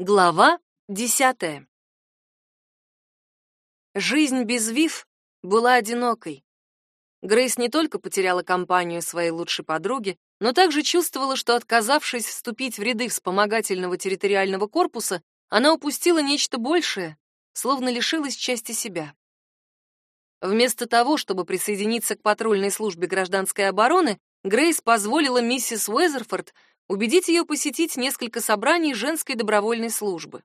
Глава десятая. Жизнь без Вив была одинокой. Грейс не только потеряла компанию своей лучшей подруги, но также чувствовала, что, отказавшись вступить в ряды вспомогательного территориального корпуса, она упустила нечто большее, словно лишилась части себя. Вместо того, чтобы присоединиться к патрульной службе гражданской обороны, Грейс позволила миссис Уэзерфорд убедить ее посетить несколько собраний женской добровольной службы.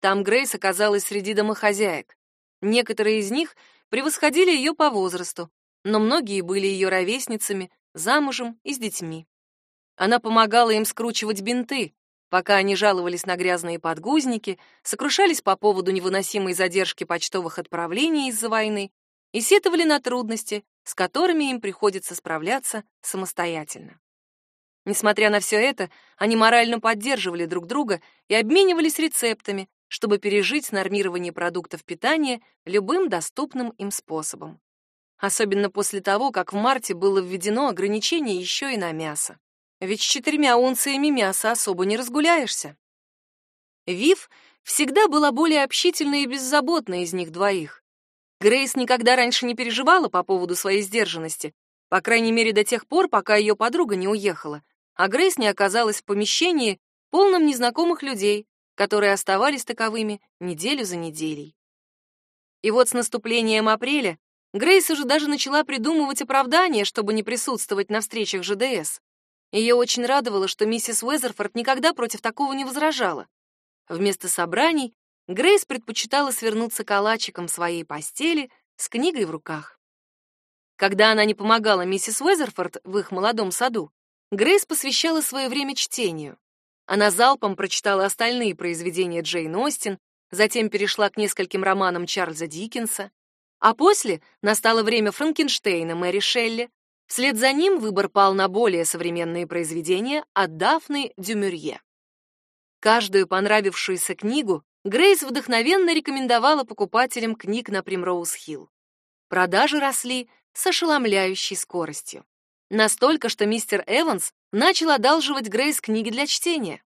Там Грейс оказалась среди домохозяек. Некоторые из них превосходили ее по возрасту, но многие были ее ровесницами, замужем и с детьми. Она помогала им скручивать бинты, пока они жаловались на грязные подгузники, сокрушались по поводу невыносимой задержки почтовых отправлений из-за войны и сетовали на трудности, с которыми им приходится справляться самостоятельно. Несмотря на все это, они морально поддерживали друг друга и обменивались рецептами, чтобы пережить нормирование продуктов питания любым доступным им способом. Особенно после того, как в марте было введено ограничение еще и на мясо. Ведь с четырьмя унциями мяса особо не разгуляешься. Вив всегда была более общительной и беззаботной из них двоих. Грейс никогда раньше не переживала по поводу своей сдержанности, по крайней мере до тех пор, пока ее подруга не уехала, а Грейс не оказалась в помещении, полном незнакомых людей, которые оставались таковыми неделю за неделей. И вот с наступлением апреля Грейс уже даже начала придумывать оправдания, чтобы не присутствовать на встречах ЖДС. Ее очень радовало, что миссис Уэзерфорд никогда против такого не возражала. Вместо собраний Грейс предпочитала свернуться калачиком в своей постели с книгой в руках. Когда она не помогала миссис Уэзерфорд в их молодом саду, Грейс посвящала свое время чтению. Она залпом прочитала остальные произведения Джейн Остин, затем перешла к нескольким романам Чарльза Диккенса, а после настало время Франкенштейна Мэри Шелли. Вслед за ним выбор пал на более современные произведения от Дафны Дюмюрье. Каждую понравившуюся книгу Грейс вдохновенно рекомендовала покупателям книг на Примроуз-Хилл. Продажи росли с ошеломляющей скоростью. Настолько, что мистер Эванс начал одалживать Грейс книги для чтения.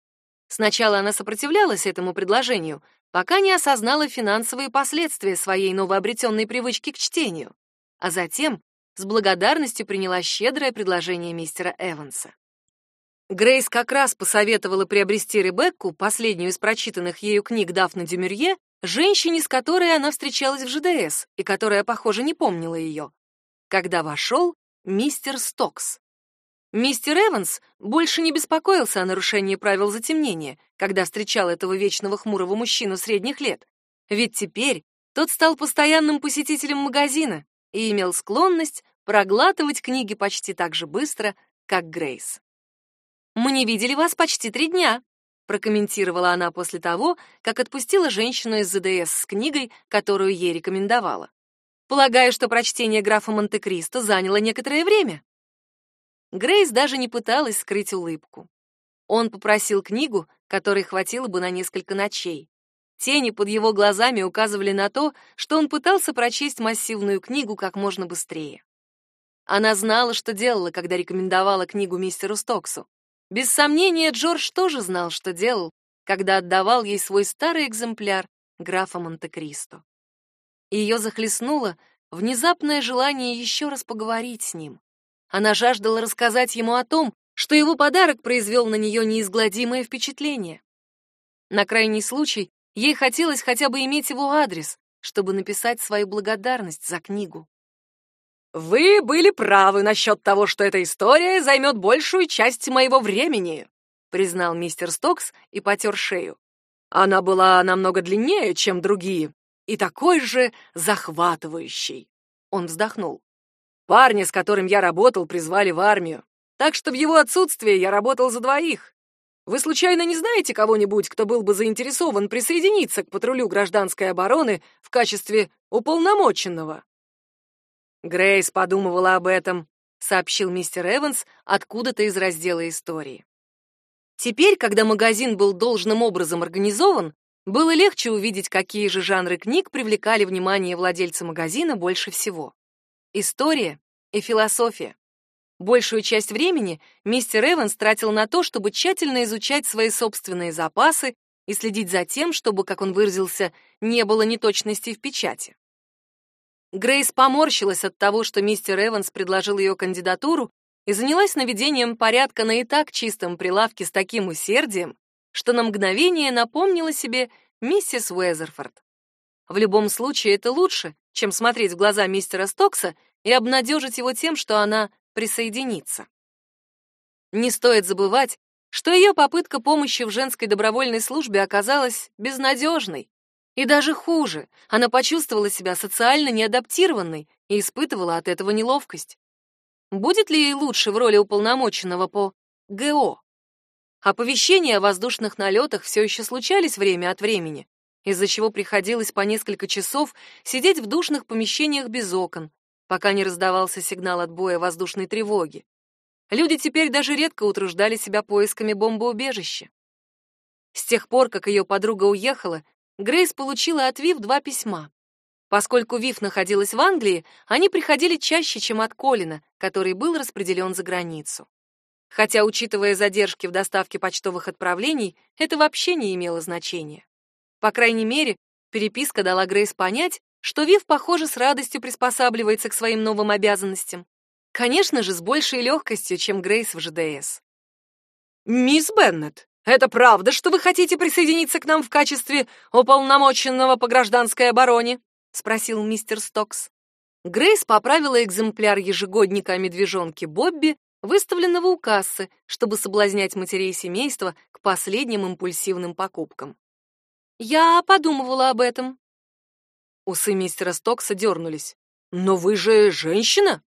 Сначала она сопротивлялась этому предложению, пока не осознала финансовые последствия своей новообретенной привычки к чтению, а затем с благодарностью приняла щедрое предложение мистера Эванса. Грейс как раз посоветовала приобрести Ребекку, последнюю из прочитанных ею книг Дафны Дюмюрье, женщине, с которой она встречалась в ЖДС и которая, похоже, не помнила ее. Когда вошел мистер Стокс. Мистер Эванс больше не беспокоился о нарушении правил затемнения, когда встречал этого вечного хмурого мужчину средних лет. Ведь теперь тот стал постоянным посетителем магазина и имел склонность проглатывать книги почти так же быстро, как Грейс. «Мы не видели вас почти три дня», прокомментировала она после того, как отпустила женщину из ЗДС с книгой, которую ей рекомендовала. Полагаю, что прочтение графа Монте-Кристо заняло некоторое время. Грейс даже не пыталась скрыть улыбку. Он попросил книгу, которой хватило бы на несколько ночей. Тени под его глазами указывали на то, что он пытался прочесть массивную книгу как можно быстрее. Она знала, что делала, когда рекомендовала книгу мистеру Стоксу. Без сомнения, Джордж тоже знал, что делал, когда отдавал ей свой старый экземпляр графа Монте-Кристо. Ее захлестнуло внезапное желание еще раз поговорить с ним. Она жаждала рассказать ему о том, что его подарок произвел на нее неизгладимое впечатление. На крайний случай ей хотелось хотя бы иметь его адрес, чтобы написать свою благодарность за книгу. «Вы были правы насчет того, что эта история займет большую часть моего времени», признал мистер Стокс и потер шею. «Она была намного длиннее, чем другие, и такой же захватывающий. Он вздохнул. Парня, с которым я работал, призвали в армию. Так что в его отсутствие я работал за двоих. Вы случайно не знаете кого-нибудь, кто был бы заинтересован присоединиться к патрулю гражданской обороны в качестве уполномоченного? Грейс подумывала об этом, сообщил мистер Эванс откуда-то из раздела истории. Теперь, когда магазин был должным образом организован, было легче увидеть, какие же жанры книг привлекали внимание владельца магазина больше всего. История и философия. Большую часть времени мистер Эванс тратил на то, чтобы тщательно изучать свои собственные запасы и следить за тем, чтобы, как он выразился, не было неточностей в печати. Грейс поморщилась от того, что мистер Эванс предложил ее кандидатуру и занялась наведением порядка на и так чистом прилавке с таким усердием, что на мгновение напомнила себе миссис Уэзерфорд. В любом случае это лучше, чем смотреть в глаза мистера Стокса и обнадежить его тем, что она присоединится. Не стоит забывать, что ее попытка помощи в женской добровольной службе оказалась безнадежной. И даже хуже, она почувствовала себя социально неадаптированной и испытывала от этого неловкость. Будет ли ей лучше в роли уполномоченного по ГО? Оповещения о воздушных налетах все еще случались время от времени, из-за чего приходилось по несколько часов сидеть в душных помещениях без окон, пока не раздавался сигнал отбоя воздушной тревоги. Люди теперь даже редко утруждали себя поисками бомбоубежища. С тех пор, как ее подруга уехала, Грейс получила от Вив два письма. Поскольку Вив находилась в Англии, они приходили чаще, чем от Колина, который был распределен за границу. Хотя, учитывая задержки в доставке почтовых отправлений, это вообще не имело значения. По крайней мере, переписка дала Грейс понять, что Вив, похоже, с радостью приспосабливается к своим новым обязанностям. Конечно же, с большей легкостью, чем Грейс в ЖДС. «Мисс Беннет, это правда, что вы хотите присоединиться к нам в качестве уполномоченного по гражданской обороне?» — спросил мистер Стокс. Грейс поправила экземпляр ежегодника о медвежонке Бобби, выставленного у кассы, чтобы соблазнять матерей семейства к последним импульсивным покупкам. «Я подумывала об этом». Усы мистера Стокса дернулись. «Но вы же женщина?»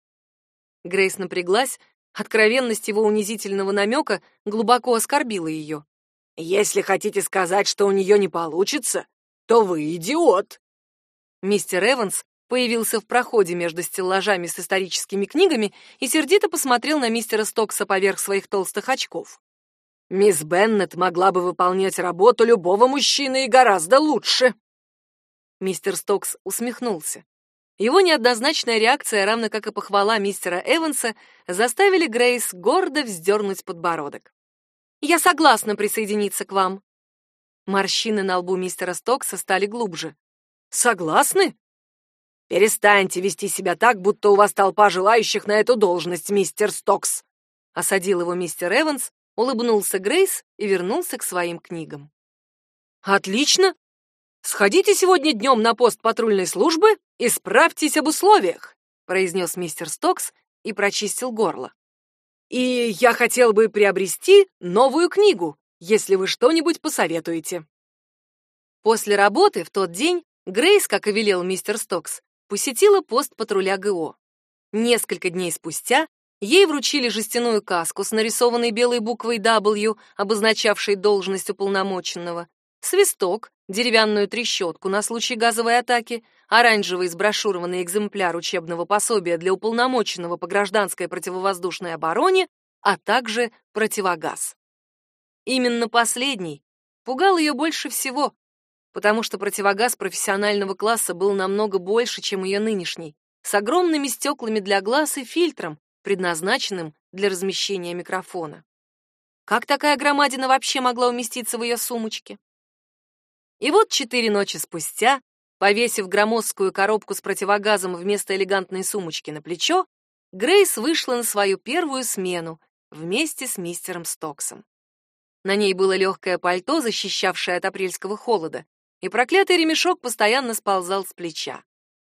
Грейс напряглась, откровенность его унизительного намека глубоко оскорбила ее. «Если хотите сказать, что у нее не получится, то вы идиот!» Мистер Эванс появился в проходе между стеллажами с историческими книгами и сердито посмотрел на мистера Стокса поверх своих толстых очков. «Мисс Беннет могла бы выполнять работу любого мужчины и гораздо лучше!» Мистер Стокс усмехнулся. Его неоднозначная реакция, равно как и похвала мистера Эванса, заставили Грейс гордо вздернуть подбородок. «Я согласна присоединиться к вам». Морщины на лбу мистера Стокса стали глубже. «Согласны?» «Перестаньте вести себя так, будто у вас толпа желающих на эту должность, мистер Стокс!» Осадил его мистер Эванс, улыбнулся Грейс и вернулся к своим книгам. «Отлично! Сходите сегодня днем на пост патрульной службы и справьтесь об условиях», произнес мистер Стокс и прочистил горло. «И я хотел бы приобрести новую книгу, если вы что-нибудь посоветуете». После работы в тот день Грейс, как и велел мистер Стокс, посетила пост патруля ГО. Несколько дней спустя ей вручили жестяную каску с нарисованной белой буквой W, обозначавшей должность уполномоченного, свисток, деревянную трещотку на случай газовой атаки, оранжевый сброшурованный экземпляр учебного пособия для уполномоченного по гражданской противовоздушной обороне, а также противогаз. Именно последний пугал ее больше всего, потому что противогаз профессионального класса был намного больше, чем ее нынешний, с огромными стеклами для глаз и фильтром, предназначенным для размещения микрофона. Как такая громадина вообще могла уместиться в ее сумочке? И вот четыре ночи спустя, повесив громоздкую коробку с противогазом вместо элегантной сумочки на плечо, Грейс вышла на свою первую смену вместе с мистером Стоксом. На ней было легкое пальто, защищавшее от апрельского холода, и проклятый ремешок постоянно сползал с плеча.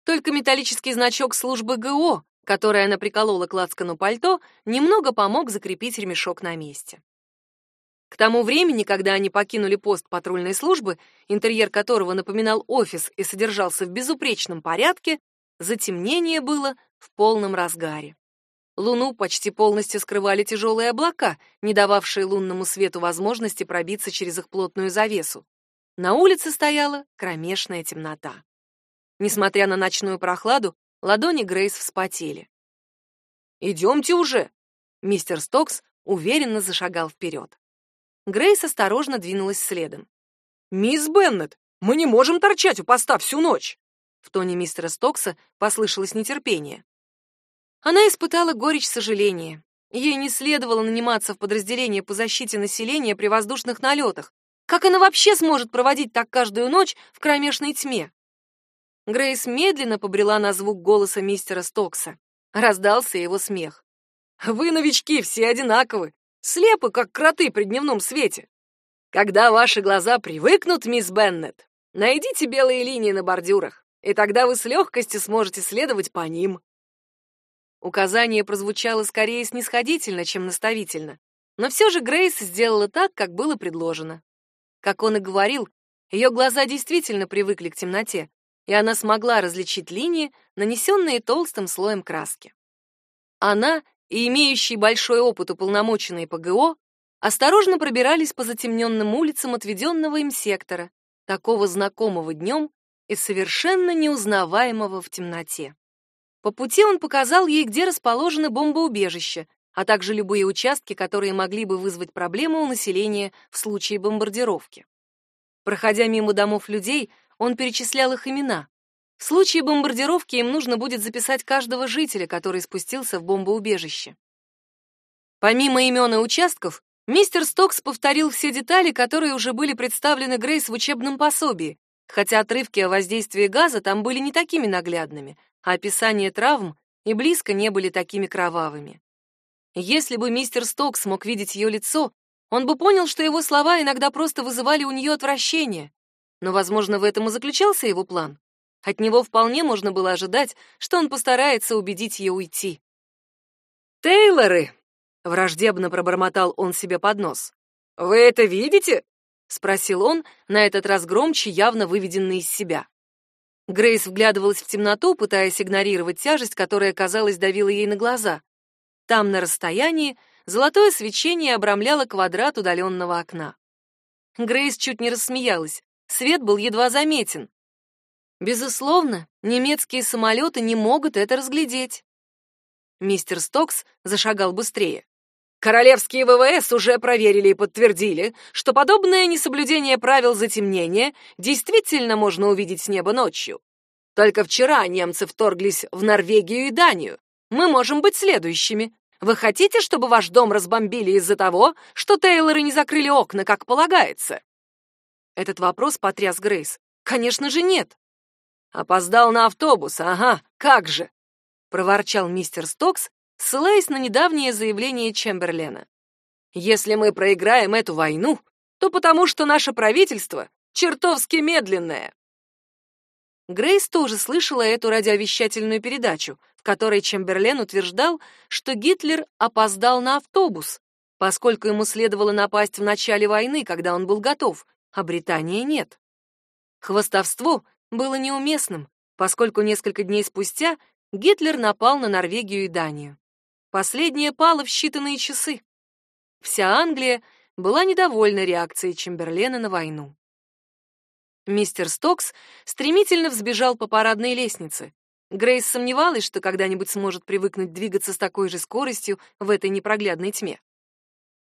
Только металлический значок службы ГО, который она приколола к лацкану пальто, немного помог закрепить ремешок на месте. К тому времени, когда они покинули пост патрульной службы, интерьер которого напоминал офис и содержался в безупречном порядке, затемнение было в полном разгаре. Луну почти полностью скрывали тяжелые облака, не дававшие лунному свету возможности пробиться через их плотную завесу. На улице стояла кромешная темнота. Несмотря на ночную прохладу, ладони Грейс вспотели. «Идемте уже!» Мистер Стокс уверенно зашагал вперед. Грейс осторожно двинулась следом. «Мисс Беннет, мы не можем торчать у поста всю ночь!» В тоне мистера Стокса послышалось нетерпение. Она испытала горечь сожаления. Ей не следовало наниматься в подразделение по защите населения при воздушных налетах, Как она вообще сможет проводить так каждую ночь в кромешной тьме? Грейс медленно побрела на звук голоса мистера Стокса. Раздался его смех. «Вы, новички, все одинаковы, слепы, как кроты при дневном свете. Когда ваши глаза привыкнут, мисс Беннет, найдите белые линии на бордюрах, и тогда вы с легкостью сможете следовать по ним». Указание прозвучало скорее снисходительно, чем наставительно, но все же Грейс сделала так, как было предложено. Как он и говорил, ее глаза действительно привыкли к темноте, и она смогла различить линии, нанесенные толстым слоем краски. Она и имеющие большой опыт уполномоченные ПГО осторожно пробирались по затемненным улицам отведенного им сектора, такого знакомого днем и совершенно неузнаваемого в темноте. По пути он показал ей, где расположены бомбоубежища, а также любые участки, которые могли бы вызвать проблемы у населения в случае бомбардировки. Проходя мимо домов людей, он перечислял их имена. В случае бомбардировки им нужно будет записать каждого жителя, который спустился в бомбоубежище. Помимо имен и участков, мистер Стокс повторил все детали, которые уже были представлены Грейс в учебном пособии, хотя отрывки о воздействии газа там были не такими наглядными, а описания травм и близко не были такими кровавыми. Если бы мистер Стокс мог видеть ее лицо, он бы понял, что его слова иногда просто вызывали у нее отвращение. Но, возможно, в этом и заключался его план. От него вполне можно было ожидать, что он постарается убедить ее уйти. «Тейлоры!» — враждебно пробормотал он себе под нос. «Вы это видите?» — спросил он, на этот раз громче, явно выведенный из себя. Грейс вглядывалась в темноту, пытаясь игнорировать тяжесть, которая, казалось, давила ей на глаза. Там, на расстоянии, золотое свечение обрамляло квадрат удаленного окна. Грейс чуть не рассмеялась. Свет был едва заметен. Безусловно, немецкие самолеты не могут это разглядеть. Мистер Стокс зашагал быстрее. Королевские ВВС уже проверили и подтвердили, что подобное несоблюдение правил затемнения действительно можно увидеть с неба ночью. Только вчера немцы вторглись в Норвегию и Данию. Мы можем быть следующими. Вы хотите, чтобы ваш дом разбомбили из-за того, что Тейлоры не закрыли окна, как полагается? Этот вопрос потряс Грейс. Конечно же, нет. Опоздал на автобус, ага, как же, проворчал мистер Стокс, ссылаясь на недавнее заявление Чемберлена. Если мы проиграем эту войну, то потому что наше правительство чертовски медленное. Грейс тоже слышала эту радиовещательную передачу, в которой Чемберлен утверждал, что Гитлер опоздал на автобус, поскольку ему следовало напасть в начале войны, когда он был готов, а Британии нет. Хвастовство было неуместным, поскольку несколько дней спустя Гитлер напал на Норвегию и Данию. Последняя пала в считанные часы. Вся Англия была недовольна реакцией Чемберлена на войну. Мистер Стокс стремительно взбежал по парадной лестнице. Грейс сомневалась, что когда-нибудь сможет привыкнуть двигаться с такой же скоростью в этой непроглядной тьме.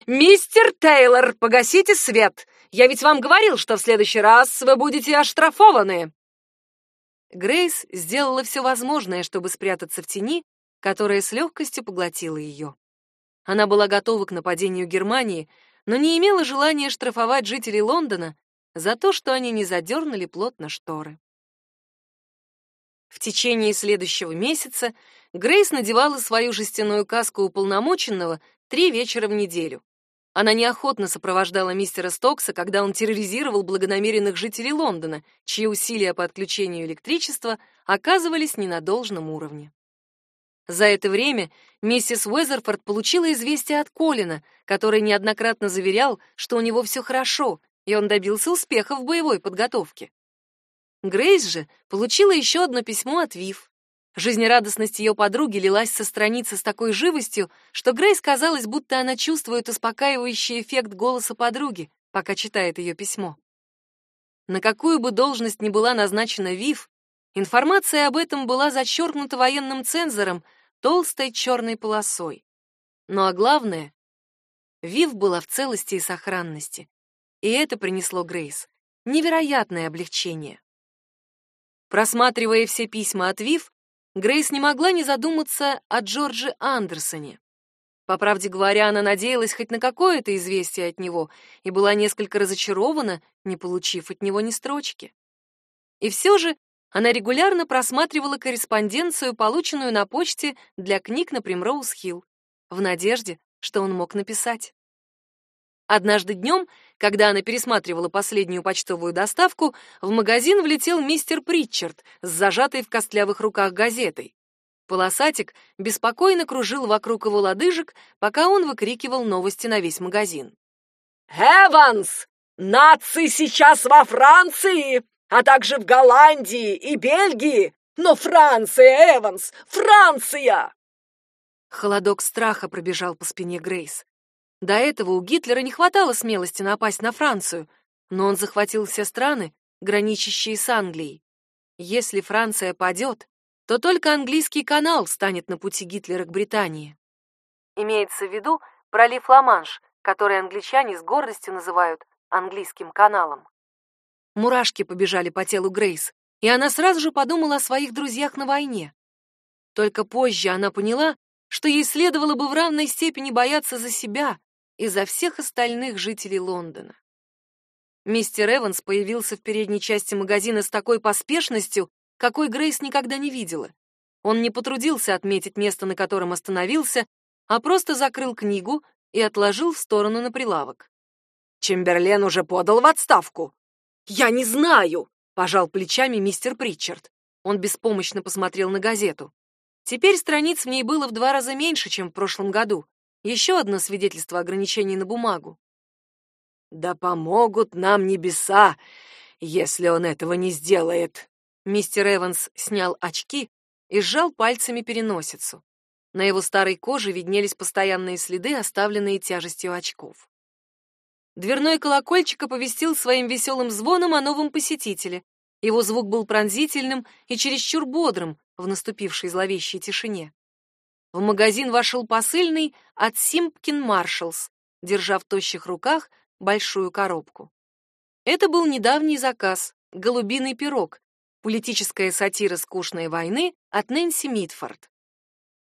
«Мистер Тейлор, погасите свет! Я ведь вам говорил, что в следующий раз вы будете оштрафованы!» Грейс сделала все возможное, чтобы спрятаться в тени, которая с легкостью поглотила ее. Она была готова к нападению Германии, но не имела желания штрафовать жителей Лондона за то, что они не задернули плотно шторы. В течение следующего месяца Грейс надевала свою жестяную каску уполномоченного три вечера в неделю. Она неохотно сопровождала мистера Стокса, когда он терроризировал благонамеренных жителей Лондона, чьи усилия по отключению электричества оказывались не на должном уровне. За это время миссис Уэзерфорд получила известие от Колина, который неоднократно заверял, что у него все хорошо, и он добился успеха в боевой подготовке. Грейс же получила еще одно письмо от Вив. Жизнерадостность ее подруги лилась со страницы с такой живостью, что Грейс казалось, будто она чувствует успокаивающий эффект голоса подруги, пока читает ее письмо. На какую бы должность ни была назначена Вив, информация об этом была зачеркнута военным цензором толстой черной полосой. Ну а главное, Вив была в целости и сохранности, и это принесло Грейс невероятное облегчение. Просматривая все письма от Вив, Грейс не могла не задуматься о Джордже Андерсоне. По правде говоря, она надеялась хоть на какое-то известие от него и была несколько разочарована, не получив от него ни строчки. И все же она регулярно просматривала корреспонденцию, полученную на почте для книг на Примроуз-Хилл, в надежде, что он мог написать. Однажды днем, когда она пересматривала последнюю почтовую доставку, в магазин влетел мистер Притчард с зажатой в костлявых руках газетой. Полосатик беспокойно кружил вокруг его лодыжек, пока он выкрикивал новости на весь магазин. «Эванс! Нации сейчас во Франции, а также в Голландии и Бельгии! Но Франция, Эванс! Франция!» Холодок страха пробежал по спине Грейс. До этого у Гитлера не хватало смелости напасть на Францию, но он захватил все страны, граничащие с Англией. Если Франция падет, то только английский канал станет на пути Гитлера к Британии. Имеется в виду пролив Ла-Манш, который англичане с гордостью называют английским каналом. Мурашки побежали по телу Грейс, и она сразу же подумала о своих друзьях на войне. Только позже она поняла, что ей следовало бы в равной степени бояться за себя, и за всех остальных жителей Лондона. Мистер Эванс появился в передней части магазина с такой поспешностью, какой Грейс никогда не видела. Он не потрудился отметить место, на котором остановился, а просто закрыл книгу и отложил в сторону на прилавок. Чемберлен уже подал в отставку. Я не знаю, пожал плечами мистер Притчард. Он беспомощно посмотрел на газету. Теперь страниц в ней было в два раза меньше, чем в прошлом году. Еще одно свидетельство ограничений на бумагу. Да помогут нам небеса, если он этого не сделает. Мистер Эванс снял очки и сжал пальцами переносицу. На его старой коже виднелись постоянные следы, оставленные тяжестью очков. Дверной колокольчик оповестил своим веселым звоном о новом посетителе. Его звук был пронзительным и чересчур бодрым в наступившей зловещей тишине. В магазин вошел посыльный от Симпкин Маршалс, держа в тощих руках большую коробку. Это был недавний заказ — голубиный пирог, политическая сатира скучной войны от Нэнси Митфорд.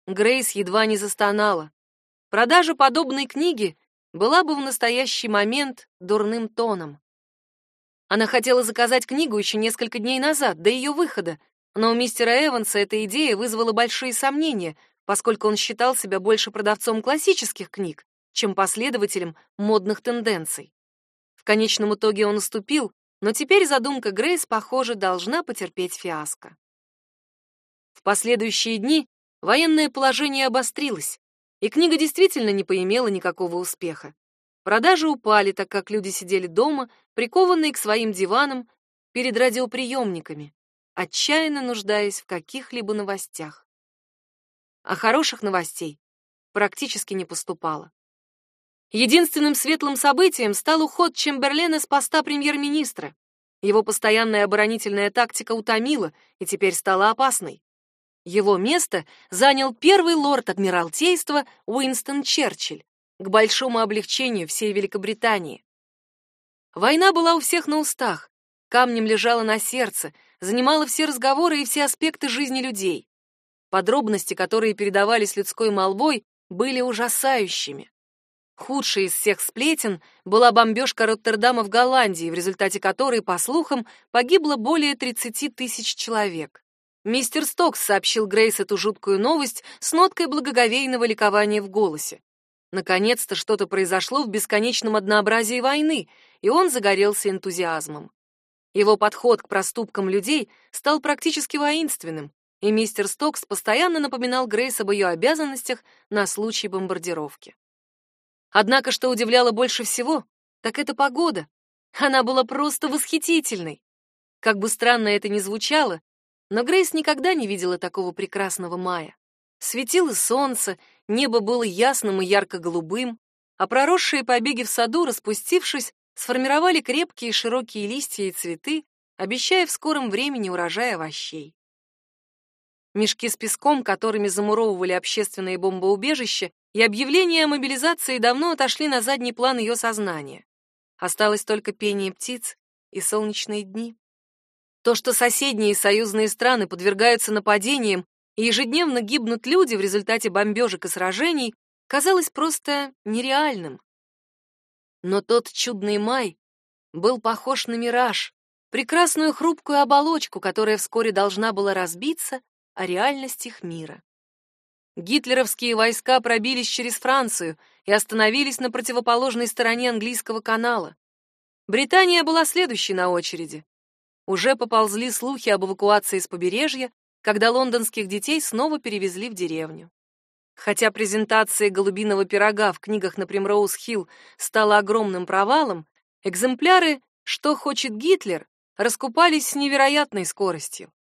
Грейс едва не застонала. Продажа подобной книги была бы в настоящий момент дурным тоном. Она хотела заказать книгу еще несколько дней назад, до ее выхода, но у мистера Эванса эта идея вызвала большие сомнения, поскольку он считал себя больше продавцом классических книг, чем последователем модных тенденций. В конечном итоге он уступил, но теперь задумка Грейс, похоже, должна потерпеть фиаско. В последующие дни военное положение обострилось, и книга действительно не поимела никакого успеха. Продажи упали, так как люди сидели дома, прикованные к своим диванам перед радиоприемниками, отчаянно нуждаясь в каких-либо новостях а хороших новостей практически не поступало. Единственным светлым событием стал уход Чемберлена с поста премьер-министра. Его постоянная оборонительная тактика утомила и теперь стала опасной. Его место занял первый лорд Адмиралтейства Уинстон Черчилль, к большому облегчению всей Великобритании. Война была у всех на устах, камнем лежала на сердце, занимала все разговоры и все аспекты жизни людей. Подробности, которые передавались людской молвой, были ужасающими. Худшей из всех сплетен была бомбежка Роттердама в Голландии, в результате которой, по слухам, погибло более 30 тысяч человек. Мистер Стокс сообщил Грейс эту жуткую новость с ноткой благоговейного ликования в голосе. Наконец-то что-то произошло в бесконечном однообразии войны, и он загорелся энтузиазмом. Его подход к проступкам людей стал практически воинственным, и мистер Стокс постоянно напоминал Грейс об ее обязанностях на случай бомбардировки. Однако, что удивляло больше всего, так это погода. Она была просто восхитительной. Как бы странно это ни звучало, но Грейс никогда не видела такого прекрасного мая. Светило солнце, небо было ясным и ярко-голубым, а проросшие побеги в саду, распустившись, сформировали крепкие широкие листья и цветы, обещая в скором времени урожай овощей. Мешки с песком, которыми замуровывали общественные бомбоубежища, и объявления о мобилизации давно отошли на задний план ее сознания. Осталось только пение птиц и солнечные дни. То, что соседние союзные страны подвергаются нападениям и ежедневно гибнут люди в результате бомбежек и сражений, казалось просто нереальным. Но тот чудный май был похож на мираж, прекрасную хрупкую оболочку, которая вскоре должна была разбиться о реальность их мира. Гитлеровские войска пробились через Францию и остановились на противоположной стороне английского канала. Британия была следующей на очереди. Уже поползли слухи об эвакуации с побережья, когда лондонских детей снова перевезли в деревню. Хотя презентация голубиного пирога в книгах на Примроуз-Хилл стала огромным провалом, экземпляры «Что хочет Гитлер» раскупались с невероятной скоростью.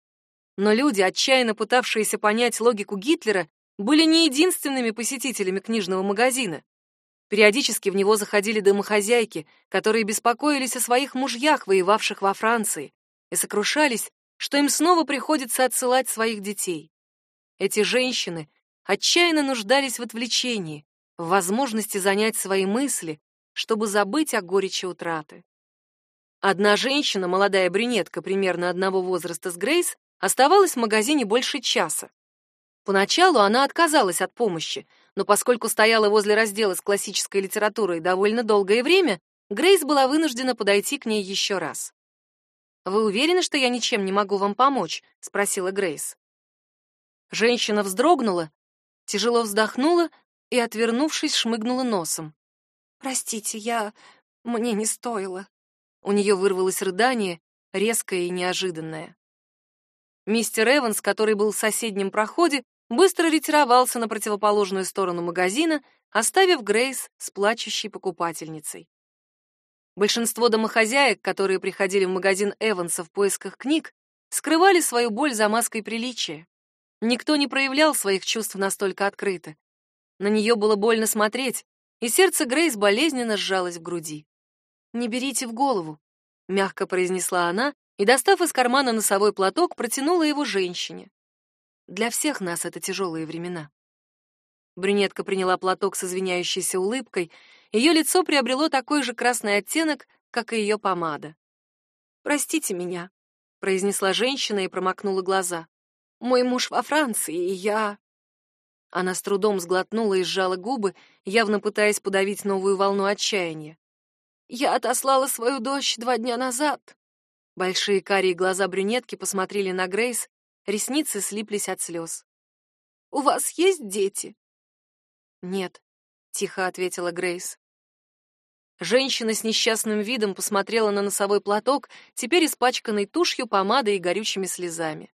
Но люди, отчаянно пытавшиеся понять логику Гитлера, были не единственными посетителями книжного магазина. Периодически в него заходили домохозяйки, которые беспокоились о своих мужьях, воевавших во Франции, и сокрушались, что им снова приходится отсылать своих детей. Эти женщины отчаянно нуждались в отвлечении, в возможности занять свои мысли, чтобы забыть о горечи утраты. Одна женщина, молодая брюнетка примерно одного возраста с Грейс, оставалась в магазине больше часа. Поначалу она отказалась от помощи, но поскольку стояла возле раздела с классической литературой довольно долгое время, Грейс была вынуждена подойти к ней еще раз. «Вы уверены, что я ничем не могу вам помочь?» — спросила Грейс. Женщина вздрогнула, тяжело вздохнула и, отвернувшись, шмыгнула носом. «Простите, я... мне не стоило». У нее вырвалось рыдание, резкое и неожиданное. Мистер Эванс, который был в соседнем проходе, быстро ретировался на противоположную сторону магазина, оставив Грейс с плачущей покупательницей. Большинство домохозяек, которые приходили в магазин Эванса в поисках книг, скрывали свою боль за маской приличия. Никто не проявлял своих чувств настолько открыто. На нее было больно смотреть, и сердце Грейс болезненно сжалось в груди. «Не берите в голову», — мягко произнесла она и, достав из кармана носовой платок, протянула его женщине. Для всех нас это тяжелые времена. Брюнетка приняла платок с извиняющейся улыбкой, ее лицо приобрело такой же красный оттенок, как и ее помада. «Простите меня», — произнесла женщина и промокнула глаза. «Мой муж во Франции, и я...» Она с трудом сглотнула и сжала губы, явно пытаясь подавить новую волну отчаяния. «Я отослала свою дочь два дня назад». Большие карие глаза брюнетки посмотрели на Грейс, Ресницы слиплись от слез. «У вас есть дети?» «Нет», — тихо ответила Грейс. Женщина с несчастным видом посмотрела на носовой платок, теперь испачканный тушью, помадой и горючими слезами.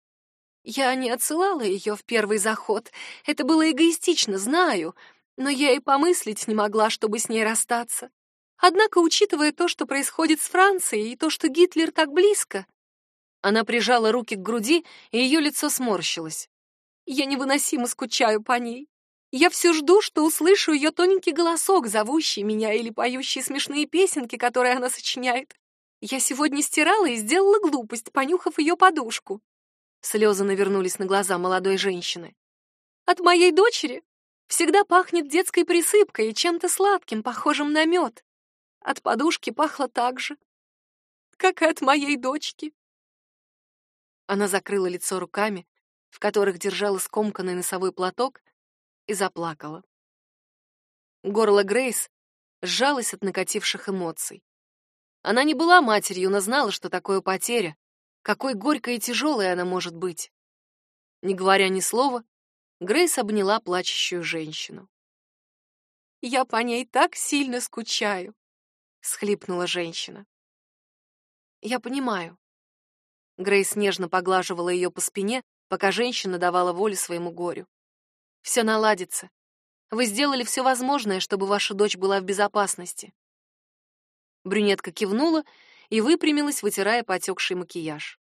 «Я не отсылала ее в первый заход. Это было эгоистично, знаю, но я и помыслить не могла, чтобы с ней расстаться. Однако, учитывая то, что происходит с Францией, и то, что Гитлер так близко, она прижала руки к груди, и ее лицо сморщилось. Я невыносимо скучаю по ней. Я все жду, что услышу ее тоненький голосок, зовущий меня или поющий смешные песенки, которые она сочиняет. Я сегодня стирала и сделала глупость, понюхав ее подушку. Слезы навернулись на глаза молодой женщины. От моей дочери всегда пахнет детской присыпкой и чем-то сладким, похожим на мед. От подушки пахло так же, как и от моей дочки. Она закрыла лицо руками, в которых держала скомканный носовой платок, и заплакала. Горло Грейс сжалось от накативших эмоций. Она не была матерью, но знала, что такое потеря, какой горькой и тяжелой она может быть. Не говоря ни слова, Грейс обняла плачущую женщину. «Я по ней так сильно скучаю», — схлипнула женщина. «Я понимаю», Грейс нежно поглаживала ее по спине, пока женщина давала волю своему горю. «Все наладится. Вы сделали все возможное, чтобы ваша дочь была в безопасности». Брюнетка кивнула и выпрямилась, вытирая потекший макияж.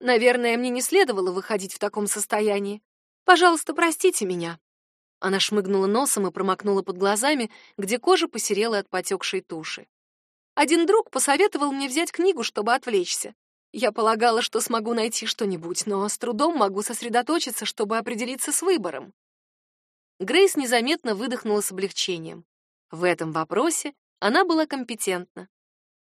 «Наверное, мне не следовало выходить в таком состоянии. Пожалуйста, простите меня». Она шмыгнула носом и промокнула под глазами, где кожа посерела от потекшей туши. Один друг посоветовал мне взять книгу, чтобы отвлечься. Я полагала, что смогу найти что-нибудь, но с трудом могу сосредоточиться, чтобы определиться с выбором. Грейс незаметно выдохнула с облегчением. В этом вопросе она была компетентна.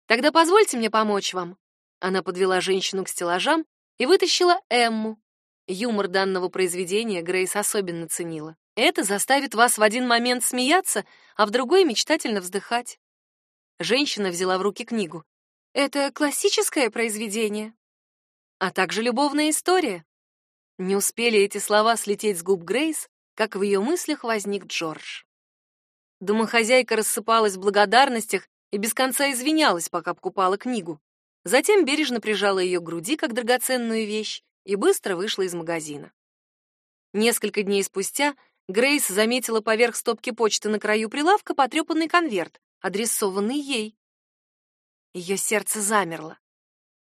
Тогда позвольте мне помочь вам. Она подвела женщину к стеллажам и вытащила Эмму. Юмор данного произведения Грейс особенно ценила. Это заставит вас в один момент смеяться, а в другой мечтательно вздыхать. Женщина взяла в руки книгу. Это классическое произведение, а также любовная история. Не успели эти слова слететь с губ Грейс, как в ее мыслях возник Джордж. Домохозяйка рассыпалась в благодарностях и без конца извинялась, пока покупала книгу. Затем бережно прижала ее к груди, как драгоценную вещь, и быстро вышла из магазина. Несколько дней спустя Грейс заметила поверх стопки почты на краю прилавка потрепанный конверт, адресованный ей. Ее сердце замерло.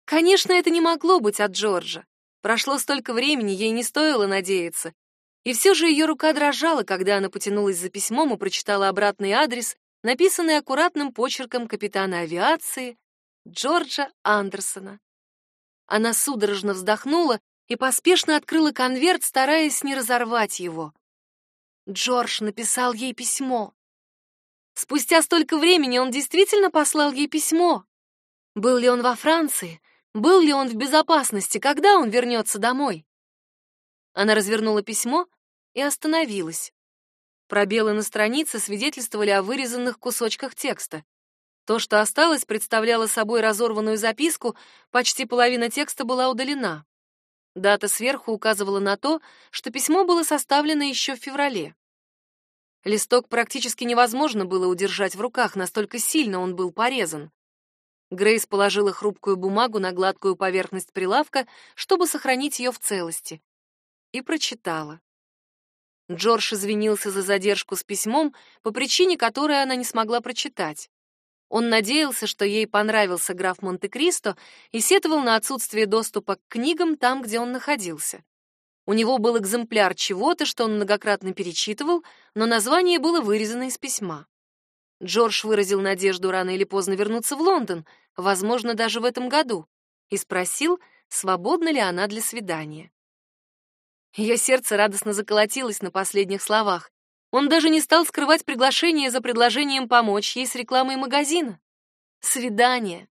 Конечно, это не могло быть от Джорджа. Прошло столько времени, ей не стоило надеяться. И все же ее рука дрожала, когда она потянулась за письмом и прочитала обратный адрес, написанный аккуратным почерком капитана авиации Джорджа Андерсона. Она судорожно вздохнула и поспешно открыла конверт, стараясь не разорвать его. Джордж написал ей письмо. Спустя столько времени он действительно послал ей письмо. Был ли он во Франции? Был ли он в безопасности? Когда он вернется домой? Она развернула письмо и остановилась. Пробелы на странице свидетельствовали о вырезанных кусочках текста. То, что осталось, представляло собой разорванную записку, почти половина текста была удалена. Дата сверху указывала на то, что письмо было составлено еще в феврале. Листок практически невозможно было удержать в руках, настолько сильно он был порезан. Грейс положила хрупкую бумагу на гладкую поверхность прилавка, чтобы сохранить ее в целости, и прочитала. Джордж извинился за задержку с письмом, по причине которой она не смогла прочитать. Он надеялся, что ей понравился граф Монте-Кристо и сетовал на отсутствие доступа к книгам там, где он находился. У него был экземпляр чего-то, что он многократно перечитывал, но название было вырезано из письма. Джордж выразил надежду рано или поздно вернуться в Лондон, возможно, даже в этом году, и спросил, свободна ли она для свидания. Ее сердце радостно заколотилось на последних словах. Он даже не стал скрывать приглашение за предложением помочь ей с рекламой магазина. Свидание.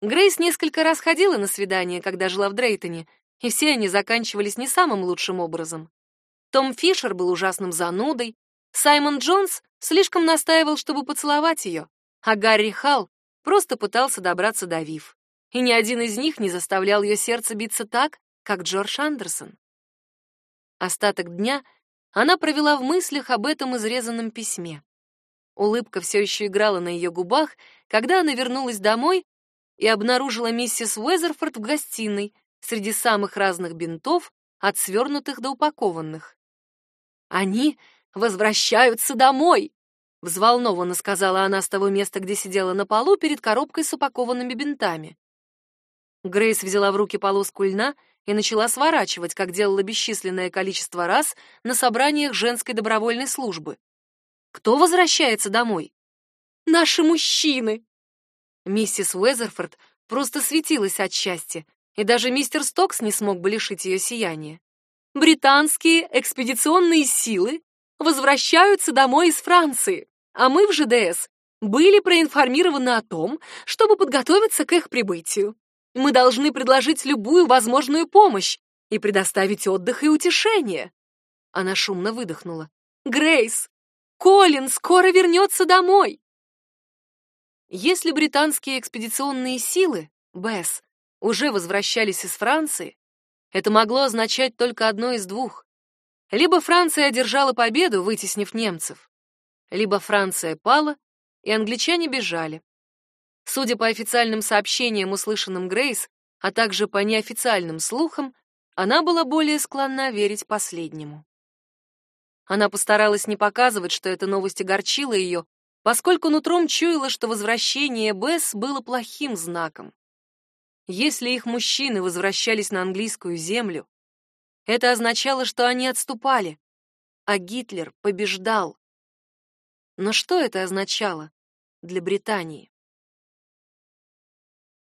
Грейс несколько раз ходила на свидания, когда жила в Дрейтоне, и все они заканчивались не самым лучшим образом. Том Фишер был ужасным занудой, Саймон Джонс слишком настаивал, чтобы поцеловать ее, а Гарри Халл просто пытался добраться до Вив. И ни один из них не заставлял ее сердце биться так, как Джордж Андерсон. Остаток дня она провела в мыслях об этом изрезанном письме. Улыбка все еще играла на ее губах, когда она вернулась домой и обнаружила миссис Уэзерфорд в гостиной, среди самых разных бинтов, от свернутых до упакованных. «Они возвращаются домой!» — взволнованно сказала она с того места, где сидела на полу перед коробкой с упакованными бинтами. Грейс взяла в руки полоску льна и начала сворачивать, как делала бесчисленное количество раз на собраниях женской добровольной службы. Кто возвращается домой? Наши мужчины. Миссис Уэзерфорд просто светилась от счастья, и даже мистер Стокс не смог бы лишить ее сияния. Британские экспедиционные силы возвращаются домой из Франции, а мы в ЖДС были проинформированы о том, чтобы подготовиться к их прибытию. Мы должны предложить любую возможную помощь и предоставить отдых и утешение. Она шумно выдохнула. Грейс, Колин скоро вернется домой. Если британские экспедиционные силы, БЭС, уже возвращались из Франции, это могло означать только одно из двух. Либо Франция одержала победу, вытеснив немцев, либо Франция пала, и англичане бежали. Судя по официальным сообщениям, услышанным Грейс, а также по неофициальным слухам, она была более склонна верить последнему. Она постаралась не показывать, что эта новость огорчила ее, поскольку нутром чуяла, что возвращение Бесс было плохим знаком. Если их мужчины возвращались на английскую землю, это означало, что они отступали, а Гитлер побеждал. Но что это означало для Британии?